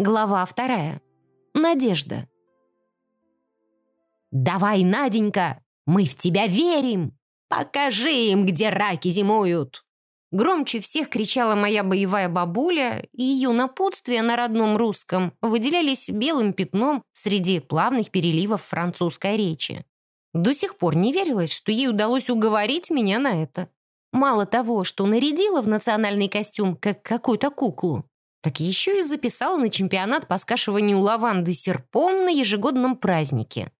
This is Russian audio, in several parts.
Глава вторая. Надежда. «Давай, Наденька, мы в тебя верим! Покажи им, где раки зимуют!» Громче всех кричала моя боевая бабуля, и ее напутствия на родном русском выделялись белым пятном среди плавных переливов французской речи. До сих пор не верилось, что ей удалось уговорить меня на это. Мало того, что нарядила в национальный костюм, как какую-то куклу, так еще и записала на чемпионат по скашиванию лаванды серпом на ежегодном празднике.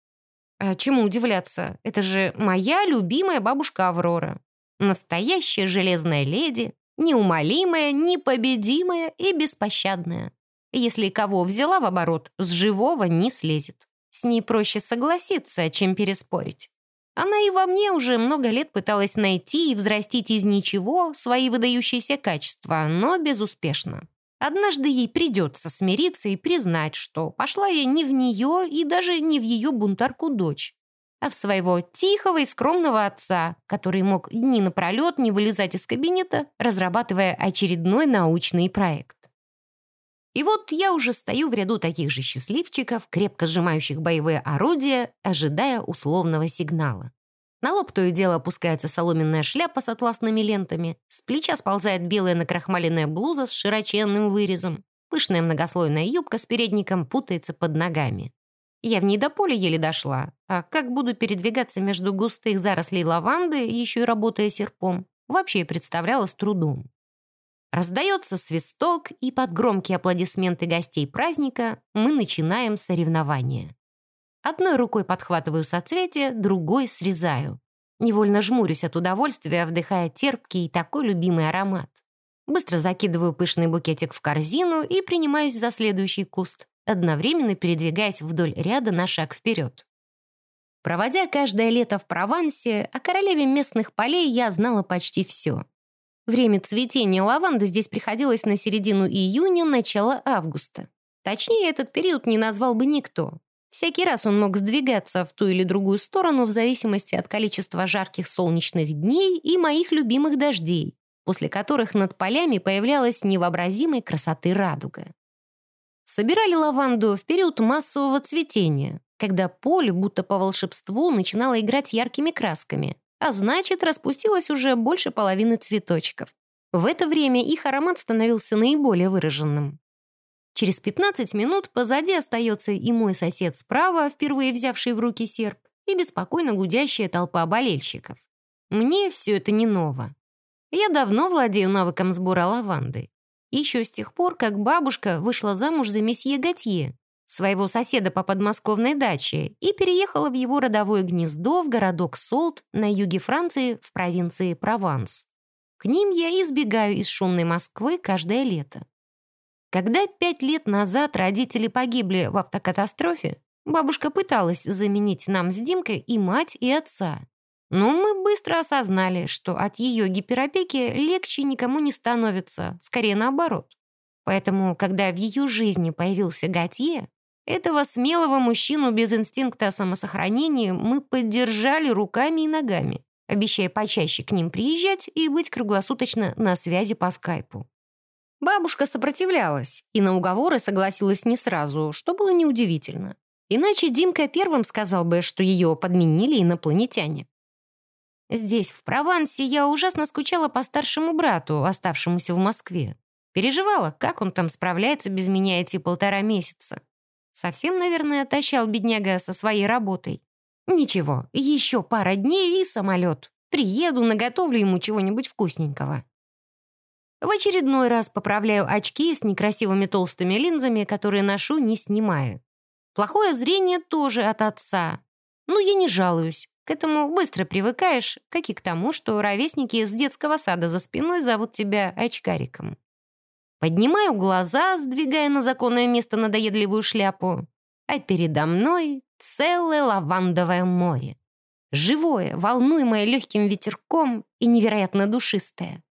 А чему удивляться? Это же моя любимая бабушка Аврора. Настоящая железная леди, неумолимая, непобедимая и беспощадная. Если кого взяла в оборот, с живого не слезет. С ней проще согласиться, чем переспорить. Она и во мне уже много лет пыталась найти и взрастить из ничего свои выдающиеся качества, но безуспешно. Однажды ей придется смириться и признать, что пошла я не в нее и даже не в ее бунтарку дочь а в своего тихого и скромного отца, который мог дни напролет не вылезать из кабинета, разрабатывая очередной научный проект. И вот я уже стою в ряду таких же счастливчиков, крепко сжимающих боевые орудия, ожидая условного сигнала. На лоб то и дело опускается соломенная шляпа с атласными лентами, с плеча сползает белая накрахмаленная блуза с широченным вырезом, пышная многослойная юбка с передником путается под ногами. Я в ней до поля еле дошла, а как буду передвигаться между густых зарослей лаванды, еще и работая серпом, вообще представляла с трудом. Раздается свисток, и под громкие аплодисменты гостей праздника мы начинаем соревнование. Одной рукой подхватываю соцветие, другой срезаю. Невольно жмурюсь от удовольствия, вдыхая терпкий и такой любимый аромат. Быстро закидываю пышный букетик в корзину и принимаюсь за следующий куст одновременно передвигаясь вдоль ряда на шаг вперед. Проводя каждое лето в Провансе, о королеве местных полей я знала почти все. Время цветения лаванды здесь приходилось на середину июня, начало августа. Точнее, этот период не назвал бы никто. Всякий раз он мог сдвигаться в ту или другую сторону в зависимости от количества жарких солнечных дней и моих любимых дождей, после которых над полями появлялась невообразимой красоты радуга. Собирали лаванду в период массового цветения, когда поле, будто по волшебству, начинало играть яркими красками, а значит, распустилось уже больше половины цветочков. В это время их аромат становился наиболее выраженным. Через 15 минут позади остается и мой сосед справа, впервые взявший в руки серп, и беспокойно гудящая толпа болельщиков. Мне все это не ново. Я давно владею навыком сбора лаванды. Еще с тех пор, как бабушка вышла замуж за месье Готье, своего соседа по подмосковной даче, и переехала в его родовое гнездо в городок Солт на юге Франции в провинции Прованс. К ним я избегаю из шумной Москвы каждое лето. Когда пять лет назад родители погибли в автокатастрофе, бабушка пыталась заменить нам с Димкой и мать, и отца. Но мы быстро осознали, что от ее гиперопеки легче никому не становится, скорее наоборот. Поэтому, когда в ее жизни появился Готье, этого смелого мужчину без инстинкта самосохранения мы поддержали руками и ногами, обещая почаще к ним приезжать и быть круглосуточно на связи по скайпу. Бабушка сопротивлялась и на уговоры согласилась не сразу, что было неудивительно. Иначе Димка первым сказал бы, что ее подменили инопланетяне. Здесь, в Провансе, я ужасно скучала по старшему брату, оставшемуся в Москве. Переживала, как он там справляется без меня эти полтора месяца. Совсем, наверное, отощал бедняга со своей работой. Ничего, еще пара дней и самолет. Приеду, наготовлю ему чего-нибудь вкусненького. В очередной раз поправляю очки с некрасивыми толстыми линзами, которые ношу, не снимая. Плохое зрение тоже от отца. Ну, я не жалуюсь. К этому быстро привыкаешь, как и к тому, что ровесники с детского сада за спиной зовут тебя очкариком. Поднимаю глаза, сдвигая на законное место надоедливую шляпу, а передо мной целое лавандовое море. Живое, волнуемое легким ветерком и невероятно душистое.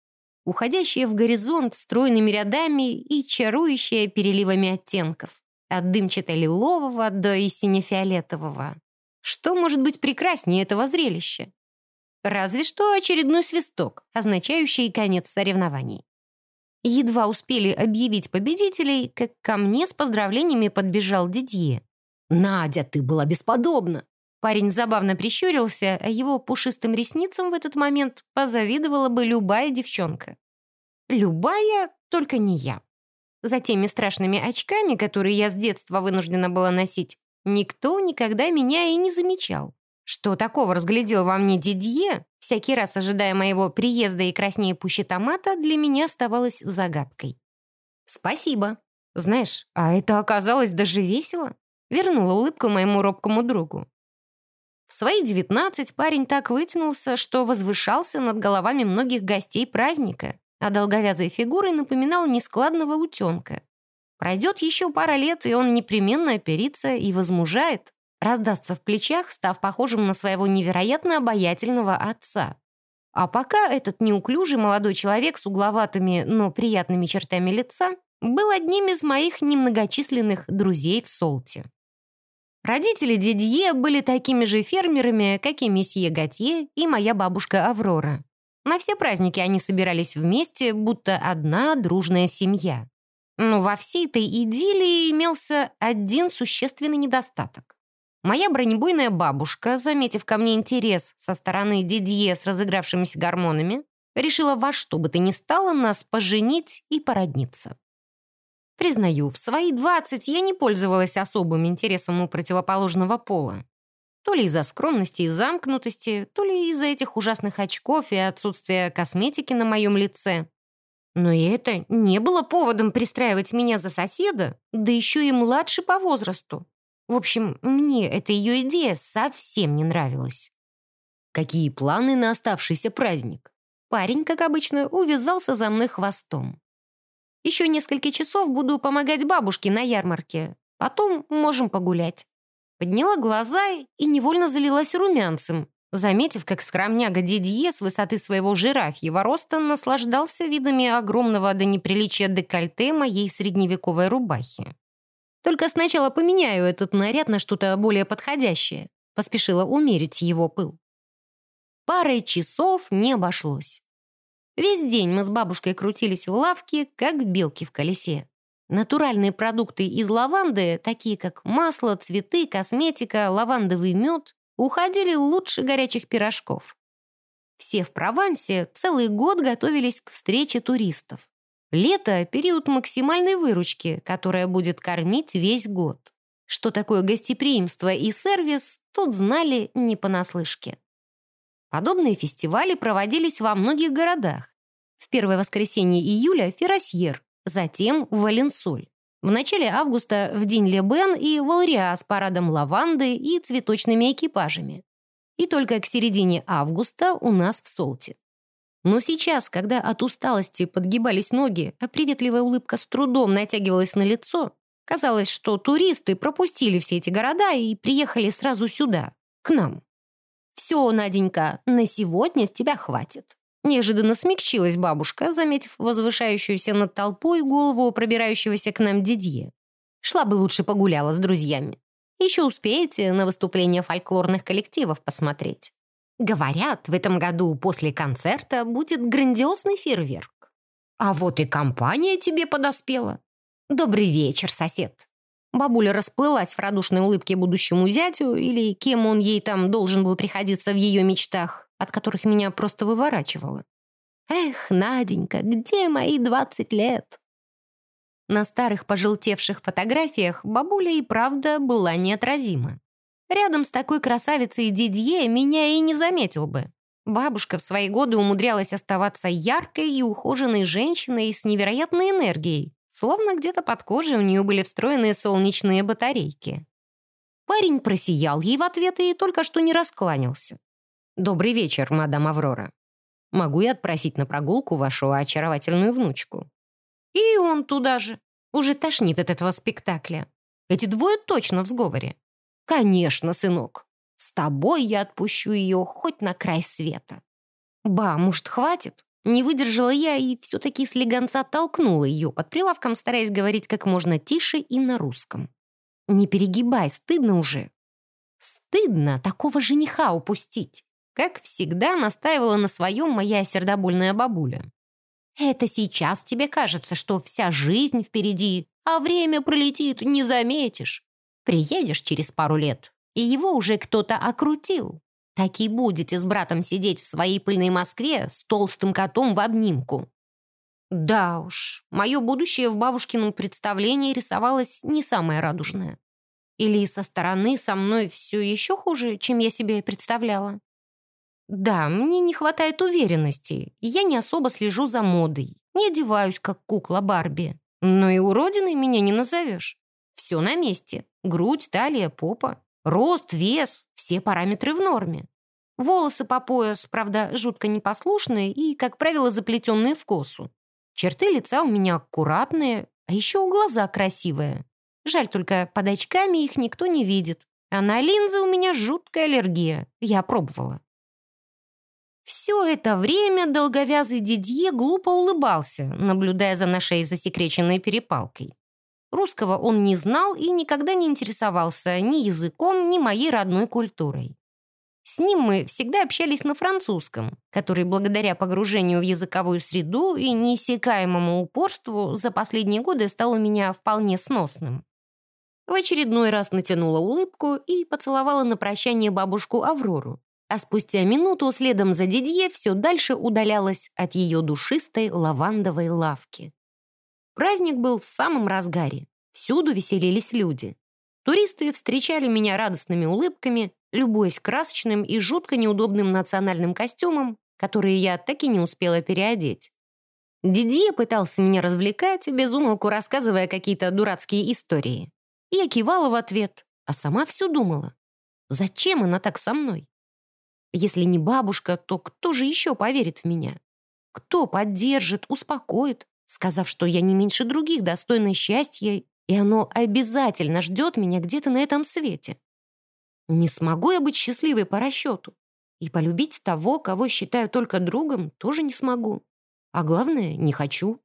Уходящее в горизонт стройными рядами и чарующее переливами оттенков. От дымчато-лилового до и сине-фиолетового. Что может быть прекраснее этого зрелища? Разве что очередной свисток, означающий конец соревнований. Едва успели объявить победителей, как ко мне с поздравлениями подбежал Дидье. «Надя, ты была бесподобна!» Парень забавно прищурился, а его пушистым ресницам в этот момент позавидовала бы любая девчонка. Любая, только не я. За теми страшными очками, которые я с детства вынуждена была носить, никто никогда меня и не замечал. Что такого разглядел во мне Дидье, всякий раз ожидая моего приезда и краснее пуще томата, для меня оставалось загадкой. «Спасибо. Знаешь, а это оказалось даже весело», вернула улыбку моему робкому другу. В свои девятнадцать парень так вытянулся, что возвышался над головами многих гостей праздника, а долговязой фигурой напоминал нескладного утенка. Пройдет еще пара лет, и он непременно оперится и возмужает, раздастся в плечах, став похожим на своего невероятно обаятельного отца. А пока этот неуклюжий молодой человек с угловатыми, но приятными чертами лица был одним из моих немногочисленных друзей в Солте. Родители Дидье были такими же фермерами, как и месье Готье и моя бабушка Аврора. На все праздники они собирались вместе, будто одна дружная семья. Но во всей этой идиллии имелся один существенный недостаток. Моя бронебойная бабушка, заметив ко мне интерес со стороны Дидье с разыгравшимися гормонами, решила во что бы то ни стало нас поженить и породниться. Признаю, в свои 20 я не пользовалась особым интересом у противоположного пола. То ли из-за скромности и замкнутости, то ли из-за этих ужасных очков и отсутствия косметики на моем лице. Но и это не было поводом пристраивать меня за соседа, да еще и младше по возрасту. В общем, мне эта ее идея совсем не нравилась. Какие планы на оставшийся праздник? Парень, как обычно, увязался за мной хвостом. Еще несколько часов буду помогать бабушке на ярмарке. Потом можем погулять». Подняла глаза и невольно залилась румянцем, заметив, как скромняга Дидье с высоты своего жирафьего роста наслаждался видами огромного до неприличия декольте моей средневековой рубахи. «Только сначала поменяю этот наряд на что-то более подходящее», поспешила умерить его пыл. Парой часов не обошлось. Весь день мы с бабушкой крутились в лавке, как белки в колесе. Натуральные продукты из лаванды, такие как масло, цветы, косметика, лавандовый мед, уходили лучше горячих пирожков. Все в Провансе целый год готовились к встрече туристов. Лето — период максимальной выручки, которая будет кормить весь год. Что такое гостеприимство и сервис, тут знали не понаслышке. Подобные фестивали проводились во многих городах. В первое воскресенье июля – Ферросьер, затем Валенсоль. В начале августа в день Лебен и Валриа с парадом лаванды и цветочными экипажами. И только к середине августа у нас в Солте. Но сейчас, когда от усталости подгибались ноги, а приветливая улыбка с трудом натягивалась на лицо, казалось, что туристы пропустили все эти города и приехали сразу сюда, к нам. «Все, Наденька, на сегодня с тебя хватит». Неожиданно смягчилась бабушка, заметив возвышающуюся над толпой голову пробирающегося к нам Дидье. Шла бы лучше погуляла с друзьями. Еще успеете на выступления фольклорных коллективов посмотреть. Говорят, в этом году после концерта будет грандиозный фейерверк. А вот и компания тебе подоспела. Добрый вечер, сосед. Бабуля расплылась в радушной улыбке будущему зятю, или кем он ей там должен был приходиться в ее мечтах, от которых меня просто выворачивало. «Эх, Наденька, где мои двадцать лет?» На старых пожелтевших фотографиях бабуля и правда была неотразима. Рядом с такой красавицей Дидье меня и не заметил бы. Бабушка в свои годы умудрялась оставаться яркой и ухоженной женщиной с невероятной энергией, Словно где-то под кожей у нее были встроенные солнечные батарейки. Парень просиял ей в ответ и только что не раскланялся. «Добрый вечер, мадам Аврора. Могу я отпросить на прогулку вашу очаровательную внучку?» И он туда же. Уже тошнит от этого спектакля. Эти двое точно в сговоре. «Конечно, сынок. С тобой я отпущу ее хоть на край света». «Ба, может, хватит?» Не выдержала я и все-таки слегонца толкнула ее под прилавком, стараясь говорить как можно тише и на русском. «Не перегибай, стыдно уже». «Стыдно такого жениха упустить», как всегда настаивала на своем моя сердобольная бабуля. Это сейчас тебе кажется, что вся жизнь впереди, а время пролетит, не заметишь. Приедешь через пару лет, и его уже кто-то окрутил. Так и будете с братом сидеть в своей пыльной Москве с толстым котом в обнимку. Да уж, мое будущее в бабушкином представлении рисовалось не самое радужное. Или со стороны со мной все еще хуже, чем я себе представляла? Да, мне не хватает уверенности, и я не особо слежу за модой. Не одеваюсь, как кукла Барби. Но и уродиной меня не назовешь. Все на месте. Грудь, талия, попа. Рост, вес, все параметры в норме. Волосы по пояс, правда, жутко непослушные и, как правило, заплетенные в косу. Черты лица у меня аккуратные, а еще глаза красивые. Жаль только, под очками их никто не видит. А на линзы у меня жуткая аллергия. Я пробовала. Все это время долговязый Дидье глупо улыбался, наблюдая за нашей засекреченной перепалкой. Русского он не знал и никогда не интересовался ни языком, ни моей родной культурой. С ним мы всегда общались на французском, который благодаря погружению в языковую среду и неиссякаемому упорству за последние годы стал у меня вполне сносным. В очередной раз натянула улыбку и поцеловала на прощание бабушку Аврору, а спустя минуту следом за Дидье все дальше удалялась от ее душистой лавандовой лавки. Праздник был в самом разгаре. Всюду веселились люди. Туристы встречали меня радостными улыбками, любуясь красочным и жутко неудобным национальным костюмом, который я так и не успела переодеть. Дидье пытался меня развлекать, безумолку рассказывая какие-то дурацкие истории. Я кивала в ответ, а сама все думала. Зачем она так со мной? Если не бабушка, то кто же еще поверит в меня? Кто поддержит, успокоит, сказав, что я не меньше других достойна счастья, и оно обязательно ждет меня где-то на этом свете? Не смогу я быть счастливой по расчету. И полюбить того, кого считаю только другом, тоже не смогу. А главное, не хочу.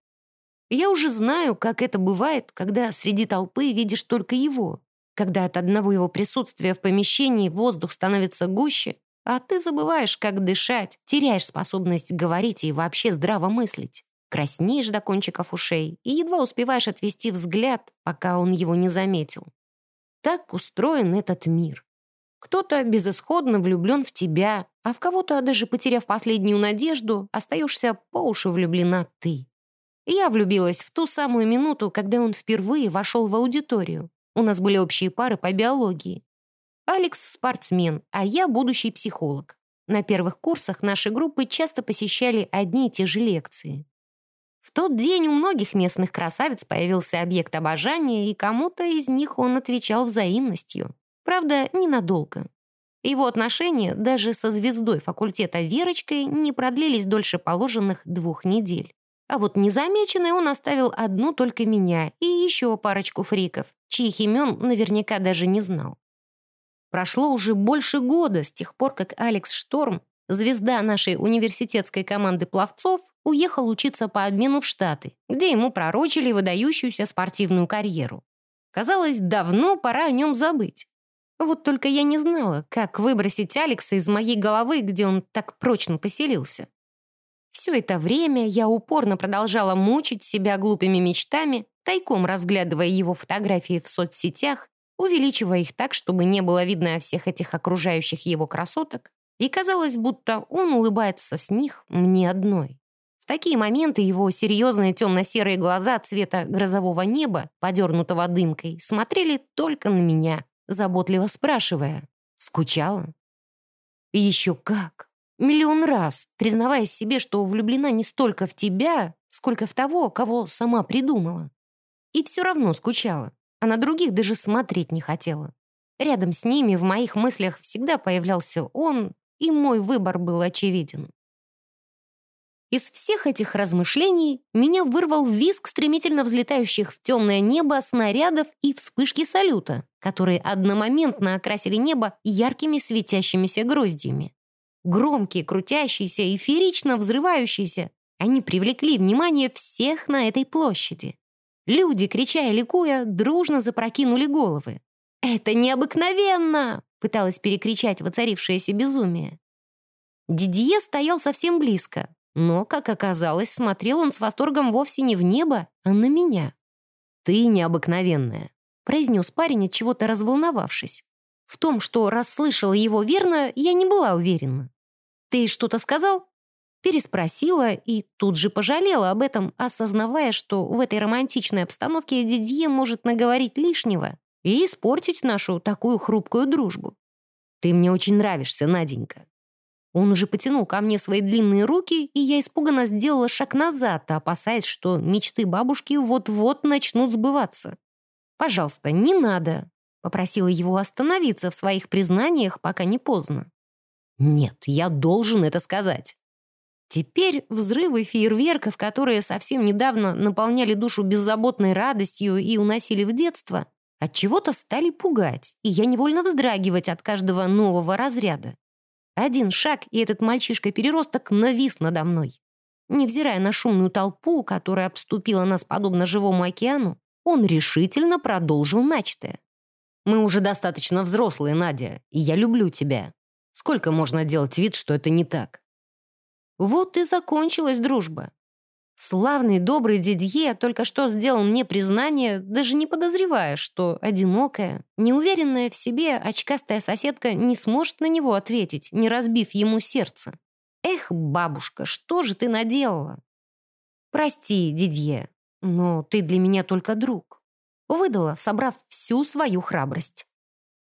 Я уже знаю, как это бывает, когда среди толпы видишь только его, когда от одного его присутствия в помещении воздух становится гуще, а ты забываешь, как дышать, теряешь способность говорить и вообще здраво мыслить. Краснеешь до кончиков ушей и едва успеваешь отвести взгляд, пока он его не заметил. Так устроен этот мир. Кто-то безысходно влюблен в тебя, а в кого-то, даже потеряв последнюю надежду, остаешься по уши влюблена ты. Я влюбилась в ту самую минуту, когда он впервые вошел в аудиторию. У нас были общие пары по биологии. Алекс — спортсмен, а я — будущий психолог. На первых курсах наши группы часто посещали одни и те же лекции. Тот день у многих местных красавиц появился объект обожания, и кому-то из них он отвечал взаимностью. Правда, ненадолго. Его отношения даже со звездой факультета Верочкой не продлились дольше положенных двух недель. А вот незамеченный он оставил одну только меня и еще парочку фриков, чьих имен наверняка даже не знал. Прошло уже больше года с тех пор, как Алекс Шторм, звезда нашей университетской команды пловцов, уехал учиться по обмену в Штаты, где ему пророчили выдающуюся спортивную карьеру. Казалось, давно пора о нем забыть. Вот только я не знала, как выбросить Алекса из моей головы, где он так прочно поселился. Все это время я упорно продолжала мучить себя глупыми мечтами, тайком разглядывая его фотографии в соцсетях увеличивая их так, чтобы не было видно всех этих окружающих его красоток, и казалось, будто он улыбается с них мне одной. В такие моменты его серьезные темно-серые глаза цвета грозового неба, подернутого дымкой, смотрели только на меня, заботливо спрашивая «Скучала?» Еще как! Миллион раз, признаваясь себе, что влюблена не столько в тебя, сколько в того, кого сама придумала. И все равно скучала а на других даже смотреть не хотела. Рядом с ними в моих мыслях всегда появлялся он, и мой выбор был очевиден. Из всех этих размышлений меня вырвал визг стремительно взлетающих в темное небо снарядов и вспышки салюта, которые одномоментно окрасили небо яркими светящимися гроздьями. Громкие, крутящиеся, эфирично взрывающиеся, они привлекли внимание всех на этой площади. Люди, крича и ликуя, дружно запрокинули головы. «Это необыкновенно!» — пыталась перекричать воцарившееся безумие. Дидье стоял совсем близко, Но, как оказалось, смотрел он с восторгом вовсе не в небо, а на меня. «Ты необыкновенная», — произнес парень, от чего-то разволновавшись. В том, что расслышала его верно, я не была уверена. «Ты что-то сказал?» Переспросила и тут же пожалела об этом, осознавая, что в этой романтичной обстановке Дидье может наговорить лишнего и испортить нашу такую хрупкую дружбу. «Ты мне очень нравишься, Наденька». Он уже потянул ко мне свои длинные руки, и я испуганно сделала шаг назад, опасаясь, что мечты бабушки вот-вот начнут сбываться. «Пожалуйста, не надо», — попросила его остановиться в своих признаниях, пока не поздно. «Нет, я должен это сказать». Теперь взрывы фейерверков, которые совсем недавно наполняли душу беззаботной радостью и уносили в детство, от чего-то стали пугать, и я невольно вздрагивать от каждого нового разряда. Один шаг, и этот мальчишка-переросток навис надо мной. Невзирая на шумную толпу, которая обступила нас подобно живому океану, он решительно продолжил начатое. «Мы уже достаточно взрослые, Надя, и я люблю тебя. Сколько можно делать вид, что это не так?» Вот и закончилась дружба. Славный, добрый Дидье только что сделал мне признание, даже не подозревая, что одинокая, неуверенная в себе очкастая соседка не сможет на него ответить, не разбив ему сердце. «Эх, бабушка, что же ты наделала?» «Прости, Дидье, но ты для меня только друг», выдала, собрав всю свою храбрость.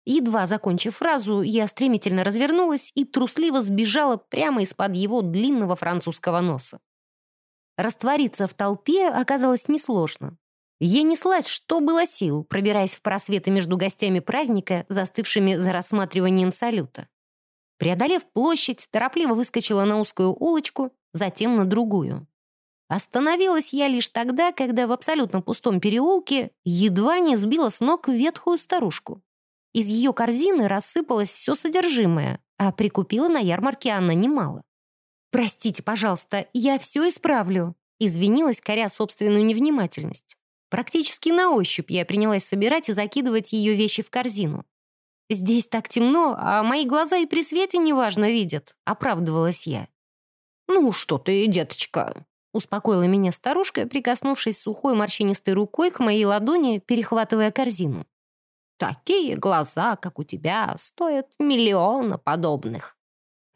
Едва закончив фразу, я стремительно развернулась и трусливо сбежала прямо из-под его длинного французского носа. Раствориться в толпе оказалось несложно. Я неслась, что было сил, пробираясь в просветы между гостями праздника, застывшими за рассматриванием салюта. Преодолев площадь, торопливо выскочила на узкую улочку, затем на другую. Остановилась я лишь тогда, когда в абсолютно пустом переулке едва не сбила с ног ветхую старушку. Из ее корзины рассыпалось все содержимое, а прикупила на ярмарке она немало. «Простите, пожалуйста, я все исправлю», извинилась, коря собственную невнимательность. Практически на ощупь я принялась собирать и закидывать ее вещи в корзину. «Здесь так темно, а мои глаза и при свете неважно видят», — оправдывалась я. «Ну что ты, деточка», — успокоила меня старушка, прикоснувшись сухой морщинистой рукой к моей ладони, перехватывая корзину. «Такие глаза, как у тебя, стоят миллиона подобных».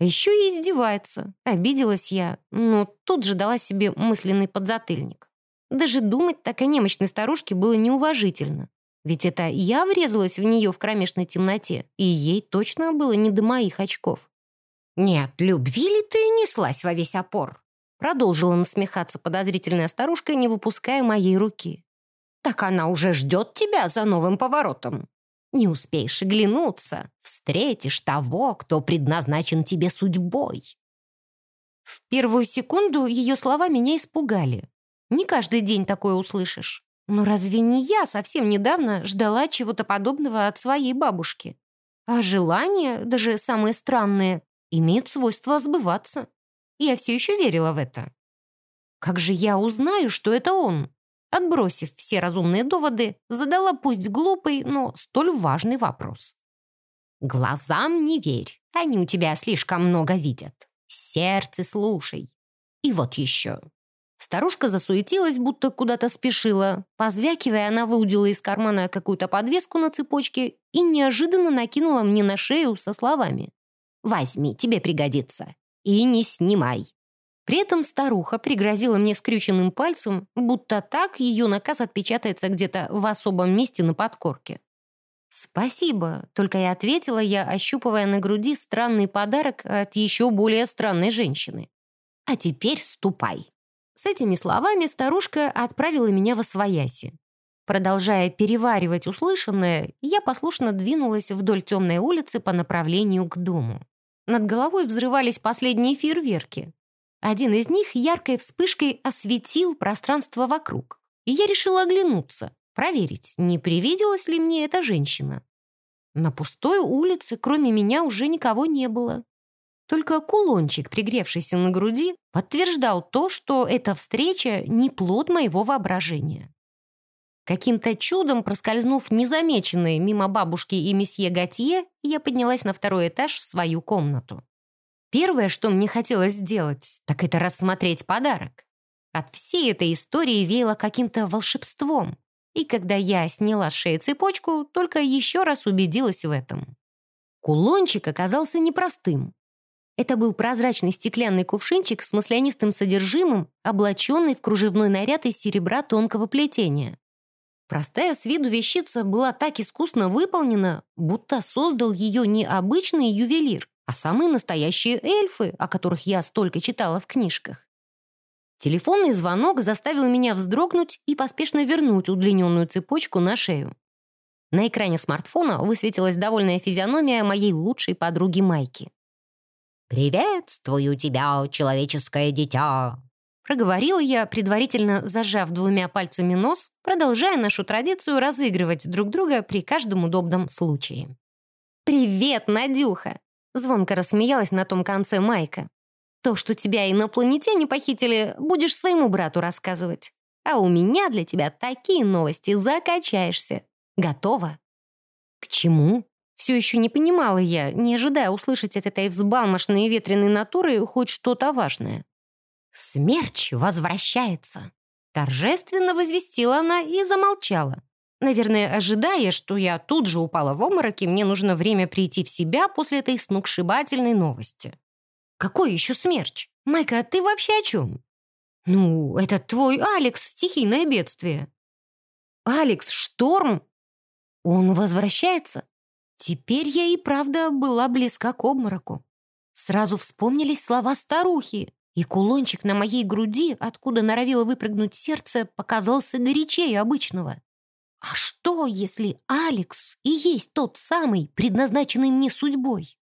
Еще и издевается. Обиделась я, но тут же дала себе мысленный подзатыльник. Даже думать так о немощной старушке было неуважительно. Ведь это я врезалась в нее в кромешной темноте, и ей точно было не до моих очков. «Нет, любви ли ты неслась во весь опор?» Продолжила насмехаться подозрительная старушка, не выпуская моей руки. «Так она уже ждет тебя за новым поворотом. Не успеешь оглянуться, встретишь того, кто предназначен тебе судьбой. В первую секунду ее слова меня испугали. Не каждый день такое услышишь. Но разве не я совсем недавно ждала чего-то подобного от своей бабушки? А желания, даже самые странные, имеют свойство сбываться. Я все еще верила в это. Как же я узнаю, что это он? Отбросив все разумные доводы, задала пусть глупый, но столь важный вопрос. «Глазам не верь, они у тебя слишком много видят. Сердце слушай. И вот еще». Старушка засуетилась, будто куда-то спешила. Позвякивая, она выудила из кармана какую-то подвеску на цепочке и неожиданно накинула мне на шею со словами. «Возьми, тебе пригодится. И не снимай. При этом старуха пригрозила мне скрюченным пальцем, будто так ее наказ отпечатается где-то в особом месте на подкорке. «Спасибо», — только и ответила я, ощупывая на груди странный подарок от еще более странной женщины. «А теперь ступай». С этими словами старушка отправила меня во свояси. Продолжая переваривать услышанное, я послушно двинулась вдоль темной улицы по направлению к дому. Над головой взрывались последние фейерверки. Один из них яркой вспышкой осветил пространство вокруг. И я решила оглянуться, проверить, не привиделась ли мне эта женщина. На пустой улице, кроме меня, уже никого не было. Только кулончик, пригревшийся на груди, подтверждал то, что эта встреча не плод моего воображения. Каким-то чудом, проскользнув незамеченной мимо бабушки и месье Готье, я поднялась на второй этаж в свою комнату. Первое, что мне хотелось сделать, так это рассмотреть подарок. От всей этой истории веяло каким-то волшебством. И когда я сняла с шеи цепочку, только еще раз убедилась в этом. Кулончик оказался непростым. Это был прозрачный стеклянный кувшинчик с маслянистым содержимым, облаченный в кружевной наряд из серебра тонкого плетения. Простая с виду вещица была так искусно выполнена, будто создал ее не обычный ювелир, а самые настоящие эльфы, о которых я столько читала в книжках. Телефонный звонок заставил меня вздрогнуть и поспешно вернуть удлиненную цепочку на шею. На экране смартфона высветилась довольная физиономия моей лучшей подруги Майки. «Приветствую тебя, человеческое дитя!» Проговорила я, предварительно зажав двумя пальцами нос, продолжая нашу традицию разыгрывать друг друга при каждом удобном случае. «Привет, Надюха!» Звонко рассмеялась на том конце Майка. То, что тебя инопланетяне похитили, будешь своему брату рассказывать. А у меня для тебя такие новости, закачаешься. Готова?» «К чему?» Все еще не понимала я, не ожидая услышать от этой взбалмошной и ветреной натуры хоть что-то важное. «Смерч возвращается!» Торжественно возвестила она и замолчала. Наверное, ожидая, что я тут же упала в обморок, и мне нужно время прийти в себя после этой сногсшибательной новости. Какой еще смерч? Майка, а ты вообще о чем? Ну, это твой Алекс, стихийное бедствие. Алекс Шторм? Он возвращается? Теперь я и правда была близка к обмороку. Сразу вспомнились слова старухи, и кулончик на моей груди, откуда норовило выпрыгнуть сердце, показался горячее обычного. А что, если Алекс и есть тот самый, предназначенный мне судьбой?